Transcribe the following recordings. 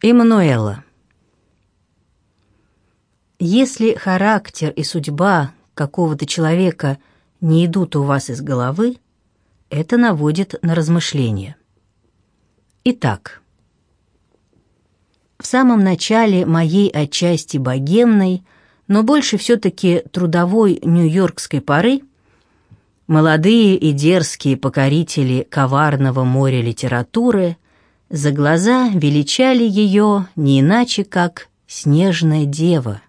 Эммануэла. Если характер и судьба какого-то человека не идут у вас из головы, это наводит на размышления. Итак, в самом начале моей отчасти богемной, но больше все-таки трудовой нью-йоркской поры молодые и дерзкие покорители коварного моря литературы – за глаза величали ее не иначе, как «Снежная дева»,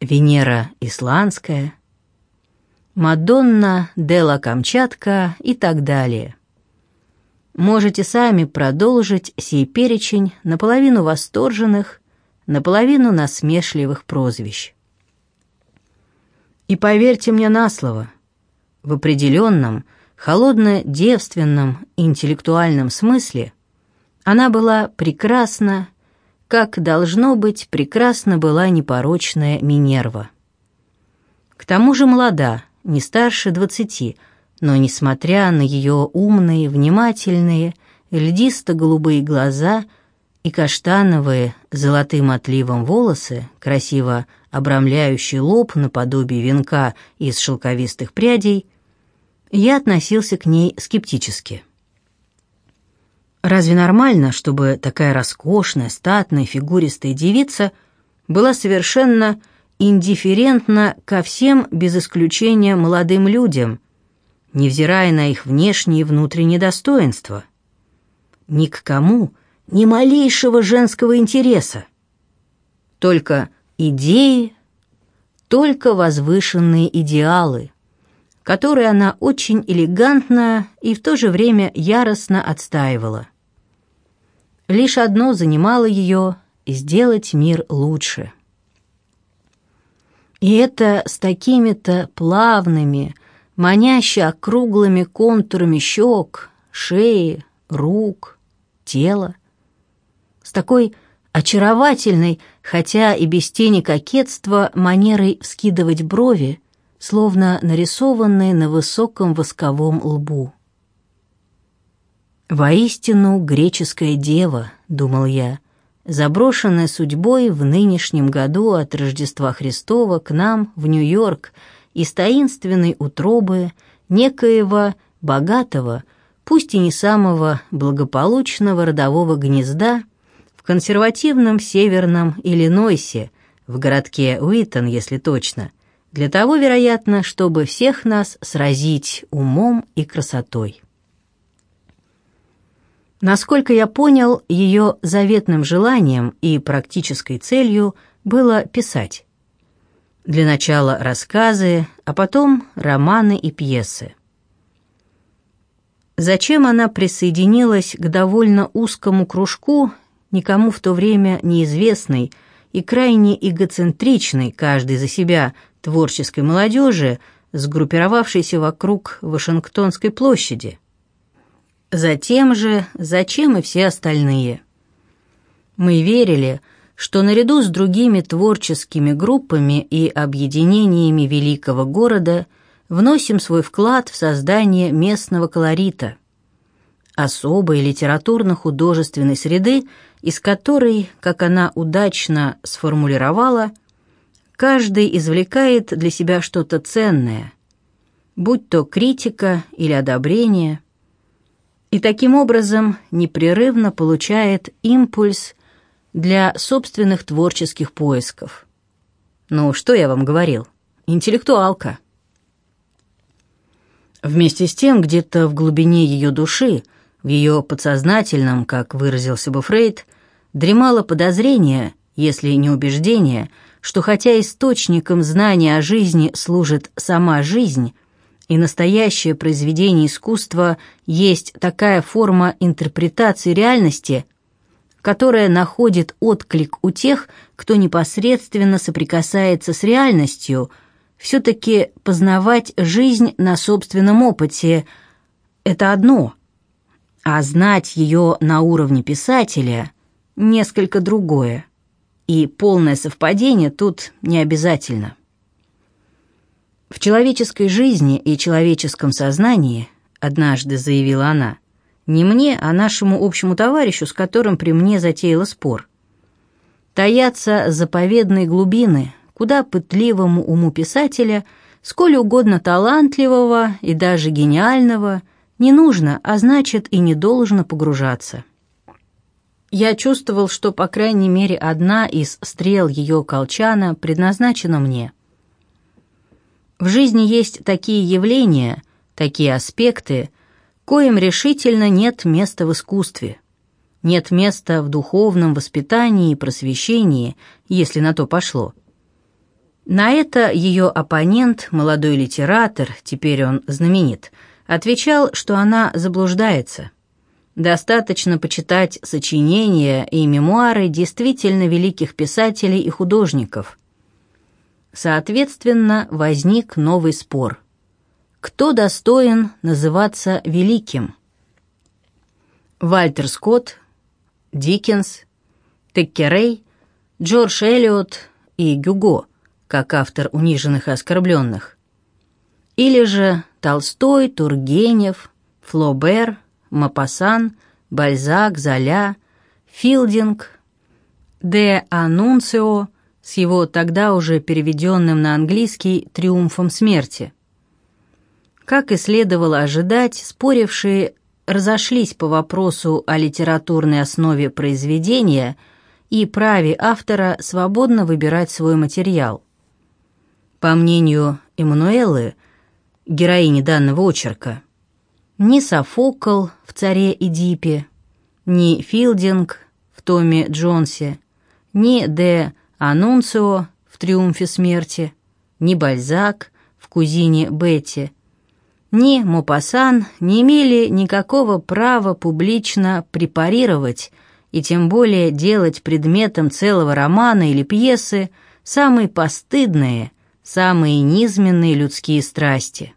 Венера Исландская, Мадонна Дела Камчатка и так далее. Можете сами продолжить сей перечень наполовину восторженных, наполовину насмешливых прозвищ. И поверьте мне на слово, в определенном, холодно-девственном интеллектуальном смысле – она была прекрасна, как, должно быть, прекрасна была непорочная Минерва. К тому же молода, не старше двадцати, но, несмотря на ее умные, внимательные, льдисто-голубые глаза и каштановые золотым отливом волосы, красиво обрамляющий лоб наподобие венка из шелковистых прядей, я относился к ней скептически. Разве нормально, чтобы такая роскошная, статная, фигуристая девица была совершенно индифферентна ко всем, без исключения молодым людям, невзирая на их внешние и внутренние достоинства? Ни к кому, ни малейшего женского интереса. Только идеи, только возвышенные идеалы, которые она очень элегантно и в то же время яростно отстаивала. Лишь одно занимало ее — сделать мир лучше. И это с такими-то плавными, маняще округлыми контурами щек, шеи, рук, тела. С такой очаровательной, хотя и без тени кокетства, манерой вскидывать брови, словно нарисованные на высоком восковом лбу. «Воистину греческая дева», — думал я, заброшенная судьбой в нынешнем году от Рождества Христова к нам в Нью-Йорк из таинственной утробы некоего богатого, пусть и не самого благополучного родового гнезда в консервативном северном Иллинойсе, в городке Уитон, если точно, для того, вероятно, чтобы всех нас сразить умом и красотой. Насколько я понял, ее заветным желанием и практической целью было писать. Для начала рассказы, а потом романы и пьесы. Зачем она присоединилась к довольно узкому кружку, никому в то время неизвестной и крайне эгоцентричной, каждый за себя, творческой молодежи, сгруппировавшейся вокруг Вашингтонской площади? Затем же, зачем и все остальные. Мы верили, что наряду с другими творческими группами и объединениями великого города вносим свой вклад в создание местного колорита, особой литературно-художественной среды, из которой, как она удачно сформулировала, каждый извлекает для себя что-то ценное, будь то критика или одобрение – и таким образом непрерывно получает импульс для собственных творческих поисков. Ну, что я вам говорил? Интеллектуалка. Вместе с тем, где-то в глубине ее души, в ее подсознательном, как выразился бы Фрейд, дремало подозрение, если не убеждение, что хотя источником знания о жизни служит сама жизнь, и настоящее произведение искусства есть такая форма интерпретации реальности, которая находит отклик у тех, кто непосредственно соприкасается с реальностью, все-таки познавать жизнь на собственном опыте – это одно, а знать ее на уровне писателя – несколько другое, и полное совпадение тут не обязательно. В человеческой жизни и человеческом сознании, однажды заявила она, Не мне, а нашему общему товарищу, с которым при мне затеяла спор. Таятся заповедные глубины, куда пытливому уму писателя, сколь угодно талантливого и даже гениального, не нужно, а значит и не должно погружаться. Я чувствовал, что, по крайней мере, одна из стрел ее колчана предназначена мне. В жизни есть такие явления, такие аспекты, коим решительно нет места в искусстве. Нет места в духовном воспитании и просвещении, если на то пошло. На это ее оппонент, молодой литератор, теперь он знаменит, отвечал, что она заблуждается – Достаточно почитать сочинения и мемуары действительно великих писателей и художников. Соответственно, возник новый спор. Кто достоин называться великим? Вальтер Скотт, Диккенс, Теккерей, Джордж Эллиот и Гюго, как автор «Униженных и оскорбленных». Или же Толстой, Тургенев, Флобер, Мапасан, Бальзак, Золя, Филдинг, де Анунцио с его тогда уже переведенным на английский «Триумфом смерти». Как и следовало ожидать, спорившие разошлись по вопросу о литературной основе произведения и праве автора свободно выбирать свой материал. По мнению Эммануэлы, героини данного очерка, ни Софокл в «Царе Эдипе», ни Филдинг в Томе Джонсе, ни Де Анунцио в «Триумфе смерти», ни Бальзак в «Кузине Бетти», ни Мопассан не имели никакого права публично препарировать и тем более делать предметом целого романа или пьесы самые постыдные, самые низменные людские страсти.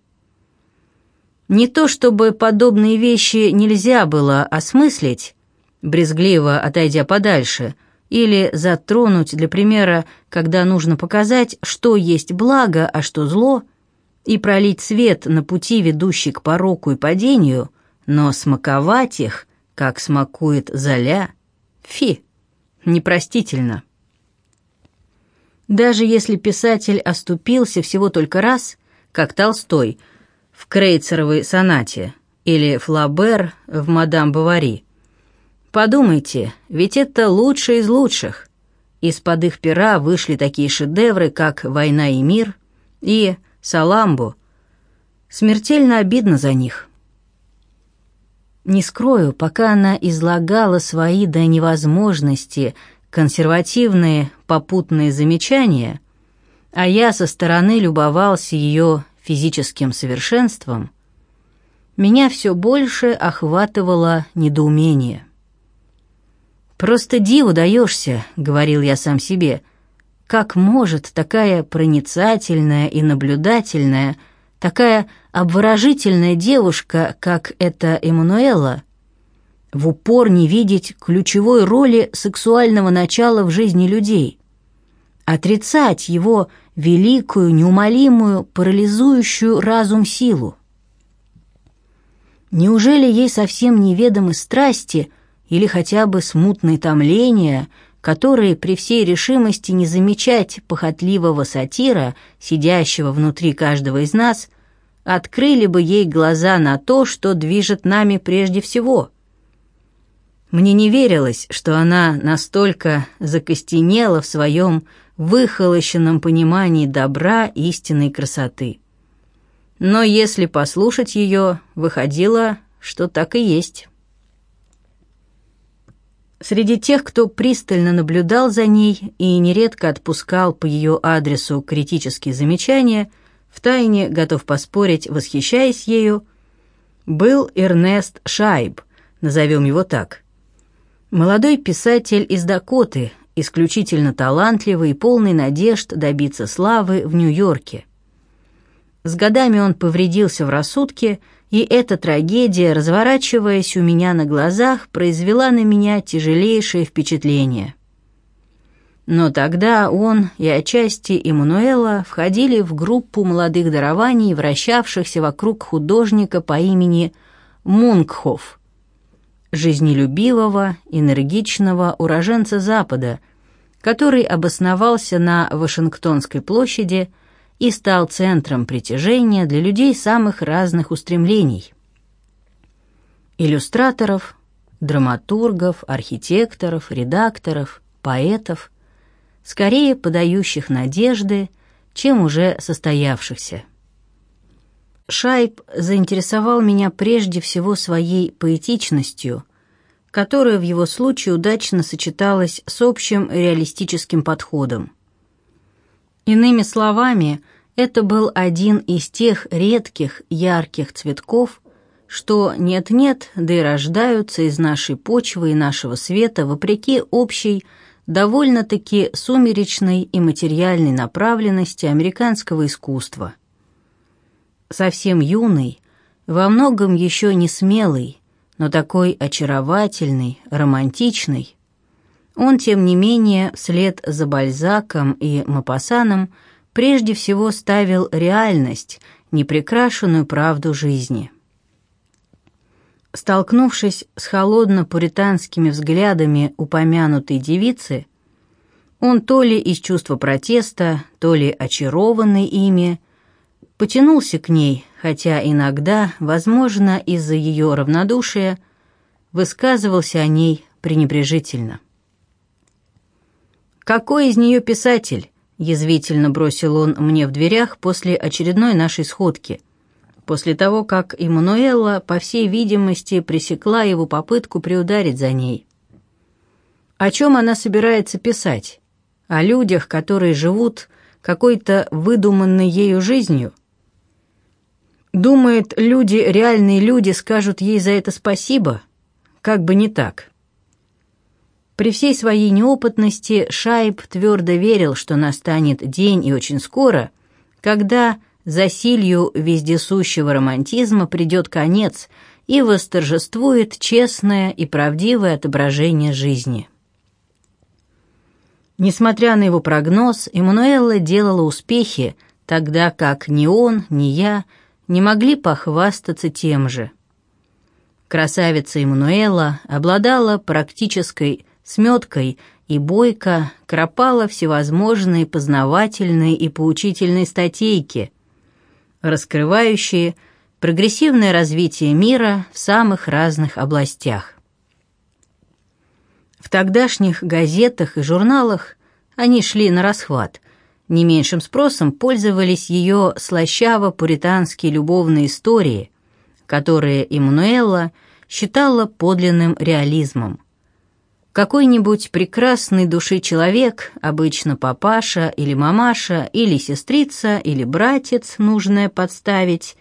Не то чтобы подобные вещи нельзя было осмыслить, брезгливо отойдя подальше, или затронуть для примера, когда нужно показать, что есть благо, а что зло, и пролить свет на пути, ведущий к пороку и падению, но смаковать их, как смакует золя, фи, непростительно. Даже если писатель оступился всего только раз, как Толстой – в Крейцеровой сонате или Флабер в «Мадам Бавари». Подумайте, ведь это лучшие из лучших. Из-под их пера вышли такие шедевры, как «Война и мир» и «Саламбу». Смертельно обидно за них. Не скрою, пока она излагала свои до невозможности консервативные попутные замечания, а я со стороны любовался ее физическим совершенством, меня все больше охватывало недоумение. «Просто диву даешься», — говорил я сам себе, — «как может такая проницательная и наблюдательная, такая обворожительная девушка, как эта Эммануэла, в упор не видеть ключевой роли сексуального начала в жизни людей, отрицать его великую, неумолимую, парализующую разум силу. Неужели ей совсем неведомы страсти или хотя бы смутные томления, которые при всей решимости не замечать похотливого сатира, сидящего внутри каждого из нас, открыли бы ей глаза на то, что движет нами прежде всего? Мне не верилось, что она настолько закостенела в своем выхолощенном понимании добра, истинной красоты. Но если послушать ее, выходило, что так и есть. Среди тех, кто пристально наблюдал за ней и нередко отпускал по ее адресу критические замечания, втайне готов поспорить, восхищаясь ею, был Эрнест Шайб, назовем его так. Молодой писатель из Дакоты, исключительно талантливый и полный надежд добиться славы в Нью-Йорке. С годами он повредился в рассудке, и эта трагедия, разворачиваясь у меня на глазах, произвела на меня тяжелейшее впечатление. Но тогда он и отчасти Эммануэла входили в группу молодых дарований, вращавшихся вокруг художника по имени Мункхоф. жизнелюбивого, энергичного уроженца Запада, который обосновался на Вашингтонской площади и стал центром притяжения для людей самых разных устремлений. Иллюстраторов, драматургов, архитекторов, редакторов, поэтов, скорее подающих надежды, чем уже состоявшихся. Шайб заинтересовал меня прежде всего своей поэтичностью, которая в его случае удачно сочеталась с общим реалистическим подходом. Иными словами, это был один из тех редких ярких цветков, что нет-нет, да и рождаются из нашей почвы и нашего света вопреки общей, довольно-таки сумеречной и материальной направленности американского искусства. Совсем юный, во многом еще не смелый, но такой очаровательный, романтичный, он, тем не менее, вслед за Бальзаком и Мапассаном прежде всего ставил реальность, непрекрашенную правду жизни. Столкнувшись с холодно-пуританскими взглядами упомянутой девицы, он то ли из чувства протеста, то ли очарованный ими, потянулся к ней, хотя иногда, возможно, из-за ее равнодушия, высказывался о ней пренебрежительно. «Какой из нее писатель?» — язвительно бросил он мне в дверях после очередной нашей сходки — после того, как Эммануэла, по всей видимости, пресекла его попытку приударить за ней. О чем она собирается писать? О людях, которые живут какой-то выдуманной ею жизнью? Думает, люди, реальные люди, скажут ей за это спасибо? Как бы не так. При всей своей неопытности Шайб твердо верил, что настанет день и очень скоро, когда засилью вездесущего романтизма придет конец и восторжествует честное и правдивое отображение жизни. Несмотря на его прогноз, Эммануэлла делала успехи, тогда как ни он, ни я не могли похвастаться тем же. Красавица Эммануэла обладала практической сметкой и бойко кропала всевозможные познавательные и поучительные статейки, раскрывающие прогрессивное развитие мира в самых разных областях. В тогдашних газетах и журналах они шли на расхват. Не меньшим спросом пользовались ее слащаво-пуританские любовные истории, которые Эммануэла считала подлинным реализмом. Какой-нибудь прекрасный души человек, обычно папаша или мамаша, или сестрица, или братец, нужное подставить,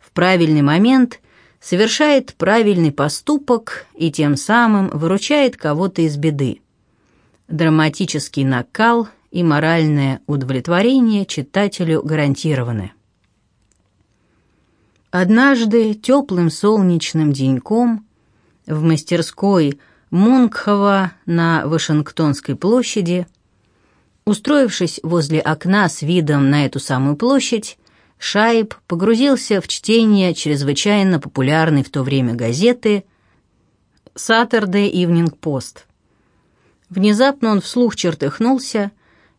в правильный момент совершает правильный поступок и тем самым выручает кого-то из беды. Драматический накал и моральное удовлетворение читателю гарантированы. Однажды теплым солнечным деньком в мастерской – Мунгхова на Вашингтонской площади. Устроившись возле окна с видом на эту самую площадь, Шайб погрузился в чтение чрезвычайно популярной в то время газеты «Saturday Evening Post». Внезапно он вслух чертыхнулся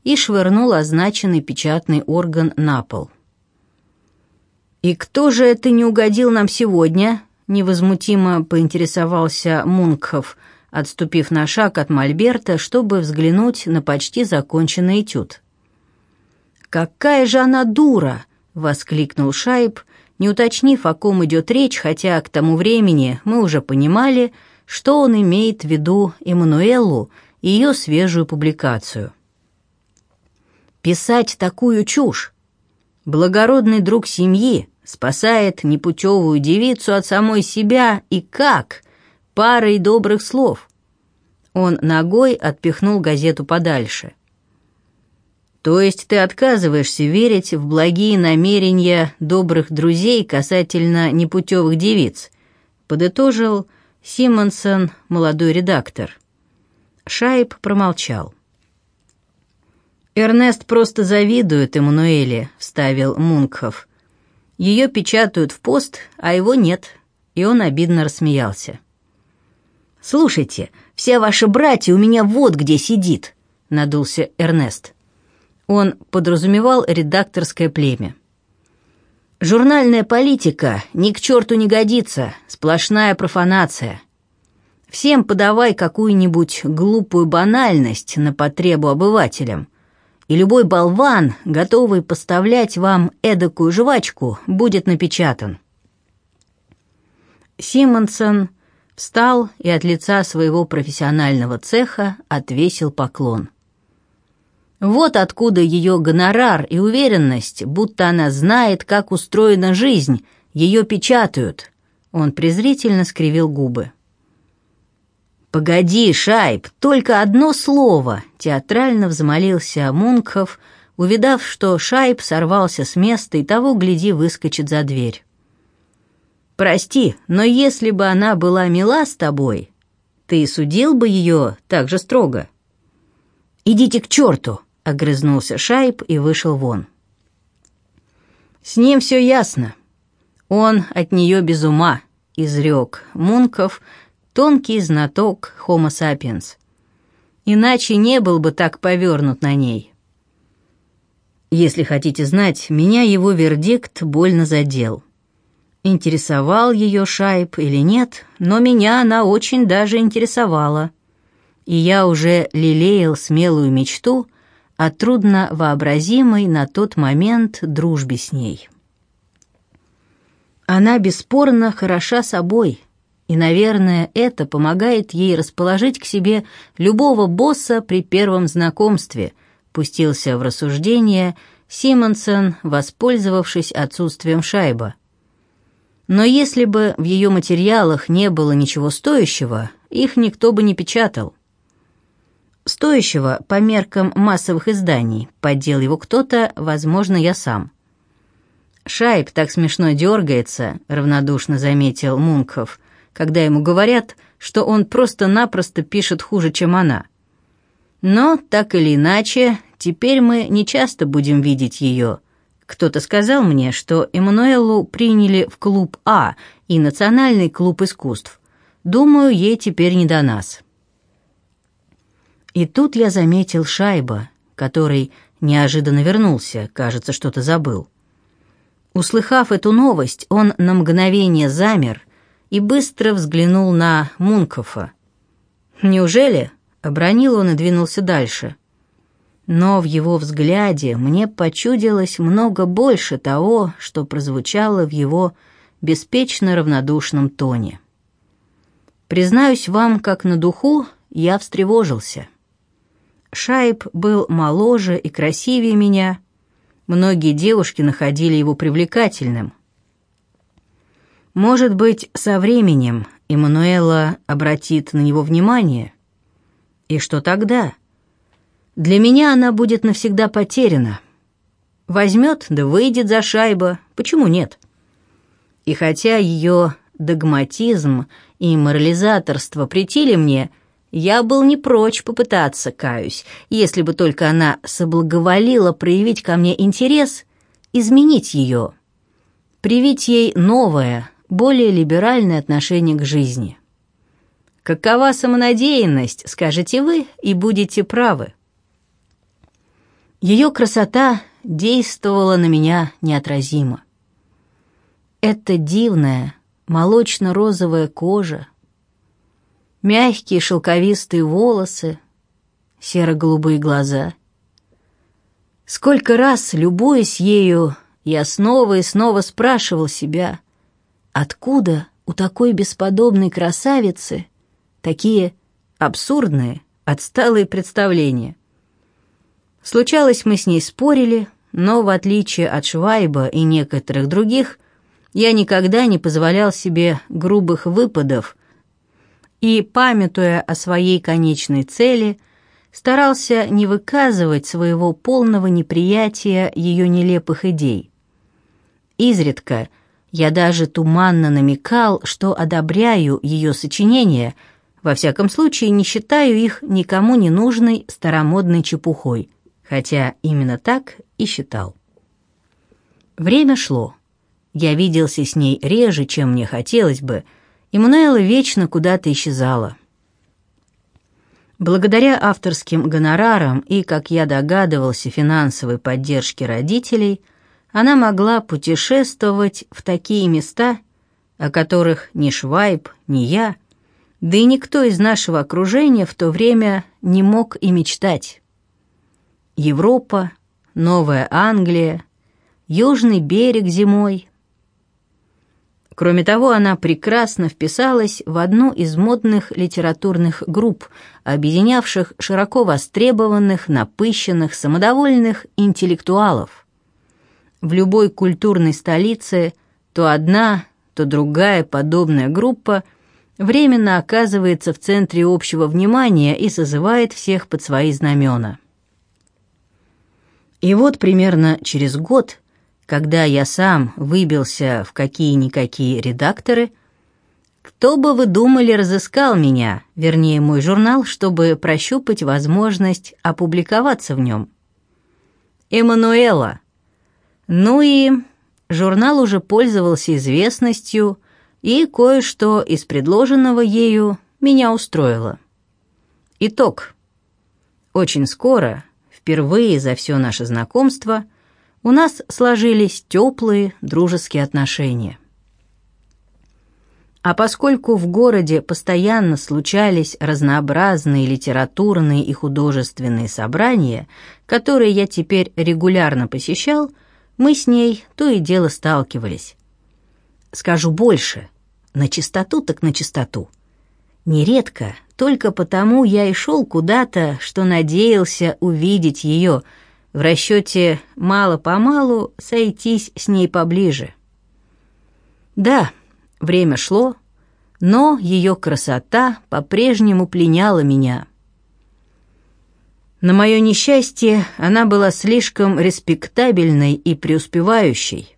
и швырнул означенный печатный орган на пол. «И кто же это не угодил нам сегодня?» — невозмутимо поинтересовался Мунгхов — отступив на шаг от Мольберта, чтобы взглянуть на почти законченный этюд. «Какая же она дура!» — воскликнул Шайб, не уточнив, о ком идет речь, хотя к тому времени мы уже понимали, что он имеет в виду Эммануэлу и ее свежую публикацию. «Писать такую чушь! Благородный друг семьи спасает непутевую девицу от самой себя и как?» Парой добрых слов. Он ногой отпихнул газету подальше. То есть ты отказываешься верить в благие намерения добрых друзей касательно непутевых девиц, подытожил Симонсон, молодой редактор. Шайб промолчал. «Эрнест просто завидует Эммануэле», — вставил Мункхов. «Ее печатают в пост, а его нет», и он обидно рассмеялся. «Слушайте, все ваши братья у меня вот где сидит», — надулся Эрнест. Он подразумевал редакторское племя. «Журнальная политика ни к черту не годится, сплошная профанация. Всем подавай какую-нибудь глупую банальность на потребу обывателям, и любой болван, готовый поставлять вам эдакую жвачку, будет напечатан». Симонсон встал и от лица своего профессионального цеха отвесил поклон. Вот откуда ее гонорар и уверенность, будто она знает, как устроена жизнь, ее печатают. Он презрительно скривил губы. «Погоди, Шайб, только одно слово!» — театрально взмолился Мункхов, увидав, что Шайб сорвался с места и того, гляди, выскочит за дверь. Прости, но если бы она была мила с тобой, ты судил бы ее так же строго. Идите к черту, огрызнулся Шайб и вышел вон. С ним все ясно. Он от нее без ума, изрек Мунков, тонкий знаток Homo sapiens. Иначе не был бы так повернут на ней. Если хотите знать, меня его вердикт больно задел интересовал ее шайб или нет, но меня она очень даже интересовала. И я уже лелеял смелую мечту о трудно вообразимой на тот момент дружбе с ней. Она бесспорно хороша собой, и, наверное, это помогает ей расположить к себе любого босса при первом знакомстве, пустился в рассуждение Симонсон, воспользовавшись отсутствием шайба. Но если бы в ее материалах не было ничего стоящего, их никто бы не печатал. Стоящего по меркам массовых изданий, поддел его кто-то, возможно, я сам. «Шайб так смешно дергается», — равнодушно заметил Мунков, когда ему говорят, что он просто-напросто пишет хуже, чем она. Но, так или иначе, теперь мы не часто будем видеть ее, кто-то сказал мне, что Эммануэлу приняли в клуб А и Национальный клуб искусств. Думаю, ей теперь не до нас. И тут я заметил Шайба, который неожиданно вернулся, кажется, что-то забыл. Услыхав эту новость, он на мгновение замер и быстро взглянул на Мункофа. «Неужели?» — обронил он и двинулся дальше — но в его взгляде мне почудилось много больше того, что прозвучало в его беспечно равнодушном тоне. Признаюсь вам, как на духу, я встревожился. Шайб был моложе и красивее меня. Многие девушки находили его привлекательным. Может быть, со временем Эммануэла обратит на него внимание? И что тогда? — для меня она будет навсегда потеряна. Возьмет, да выйдет за шайба, почему нет? И хотя ее догматизм и морализаторство претили мне, я был не прочь попытаться, каюсь, если бы только она соблаговолила проявить ко мне интерес, изменить ее, привить ей новое, более либеральное отношение к жизни. Какова самонадеянность, скажете вы, и будете правы. Ее красота действовала на меня неотразимо. Это дивная, молочно-розовая кожа, мягкие шелковистые волосы, серо-голубые глаза. Сколько раз, любуясь ею, я снова и снова спрашивал себя, откуда у такой бесподобной красавицы такие абсурдные, отсталые представления — Случалось, мы с ней спорили, но, в отличие от Швайба и некоторых других, я никогда не позволял себе грубых выпадов и, памятуя о своей конечной цели, старался не выказывать своего полного неприятия ее нелепых идей. Изредка я даже туманно намекал, что одобряю ее сочинения, во всяком случае не считаю их никому не нужной старомодной чепухой хотя именно так и считал. Время шло. Я виделся с ней реже, чем мне хотелось бы, и Мануэла вечно куда-то исчезала. Благодаря авторским гонорарам и, как я догадывался, финансовой поддержке родителей, она могла путешествовать в такие места, о которых ни Швайб, ни я, да и никто из нашего окружения в то время не мог и мечтать. Европа, Новая Англия, Южный берег зимой. Кроме того, она прекрасно вписалась в одну из модных литературных групп, объединявших широко востребованных, напыщенных, самодовольных интеллектуалов. В любой культурной столице то одна, то другая подобная группа временно оказывается в центре общего внимания и созывает всех под свои знамена. И вот примерно через год когда я сам выбился в какие-никакие редакторы, кто бы вы думали разыскал меня, вернее, мой журнал, чтобы прощупать возможность опубликоваться в нем? Эммануэла. Ну и журнал уже пользовался известностью, и кое-что из предложенного ею меня устроило. Итог. Очень скоро, впервые за все наше знакомство – у нас сложились теплые дружеские отношения. А поскольку в городе постоянно случались разнообразные литературные и художественные собрания, которые я теперь регулярно посещал, мы с ней то и дело сталкивались. Скажу больше, на чистоту так на чистоту. Нередко, только потому я и шел куда-то, что надеялся увидеть ее – в расчете мало-помалу сойтись с ней поближе. Да, время шло, но ее красота по-прежнему пленяла меня. На мое несчастье она была слишком респектабельной и преуспевающей,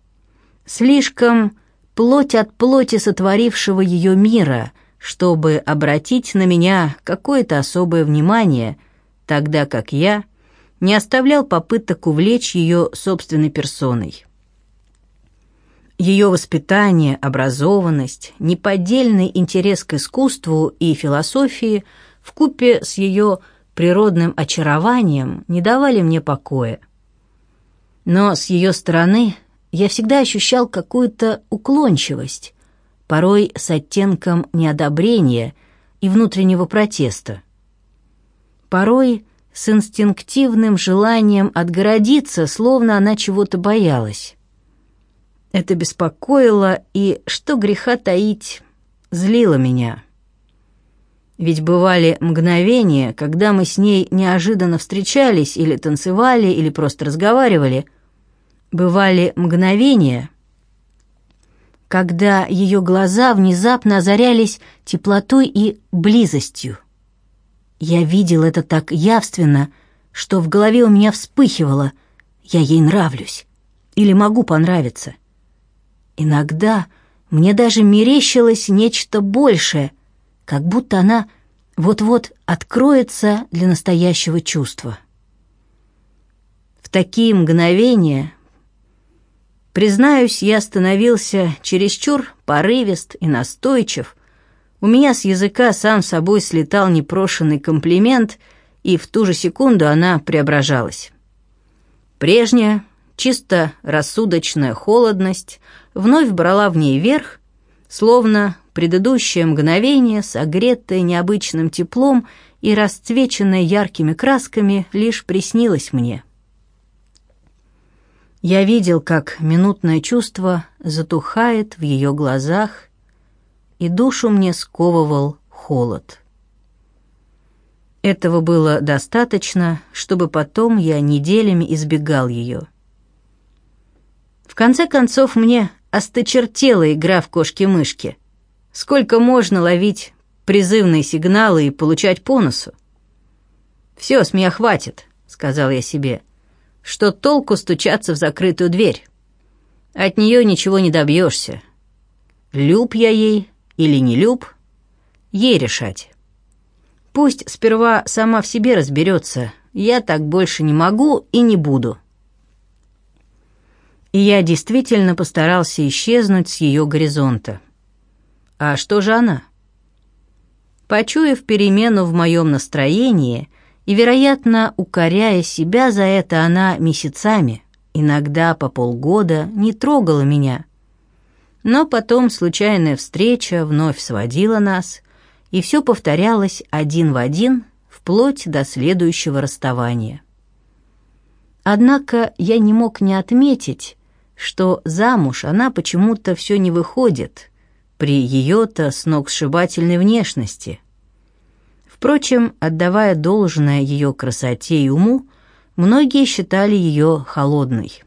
слишком плоть от плоти сотворившего ее мира, чтобы обратить на меня какое-то особое внимание, тогда как я — не оставлял попыток увлечь ее собственной персоной. Ее воспитание, образованность, неподдельный интерес к искусству и философии вкупе с ее природным очарованием не давали мне покоя. Но с ее стороны я всегда ощущал какую-то уклончивость, порой с оттенком неодобрения и внутреннего протеста. Порой с инстинктивным желанием отгородиться, словно она чего-то боялась. Это беспокоило и, что греха таить, злило меня. Ведь бывали мгновения, когда мы с ней неожиданно встречались или танцевали, или просто разговаривали. Бывали мгновения, когда ее глаза внезапно озарялись теплотой и близостью. Я видел это так явственно, что в голове у меня вспыхивало «я ей нравлюсь» или «могу понравиться». Иногда мне даже мерещилось нечто большее, как будто она вот-вот откроется для настоящего чувства. В такие мгновения, признаюсь, я становился чересчур порывист и настойчив, у меня с языка сам собой слетал непрошенный комплимент, и в ту же секунду она преображалась. Прежняя, чисто рассудочная холодность вновь брала в ней верх, словно предыдущее мгновение, согретое необычным теплом и расцвеченное яркими красками, лишь приснилось мне. Я видел, как минутное чувство затухает в ее глазах, и душу мне сковывал холод. Этого было достаточно, чтобы потом я неделями избегал ее. В конце концов, мне осточертела игра в кошки-мышки. Сколько можно ловить призывные сигналы и получать по носу? «Все, с меня хватит», — сказал я себе. «Что толку стучаться в закрытую дверь? От нее ничего не добьешься. Люб я ей или не люб, ей решать. Пусть сперва сама в себе разберется, я так больше не могу и не буду. И я действительно постарался исчезнуть с ее горизонта. А что же она? Почуяв перемену в моем настроении и, вероятно, укоряя себя за это, она месяцами, иногда по полгода, не трогала меня. Но потом случайная встреча вновь сводила нас, и все повторялось один в один, вплоть до следующего расставания. Однако я не мог не отметить, что замуж она почему-то все не выходит, при ее-то сногсшибательной внешности. Впрочем, отдавая должное ее красоте и уму, многие считали ее холодной.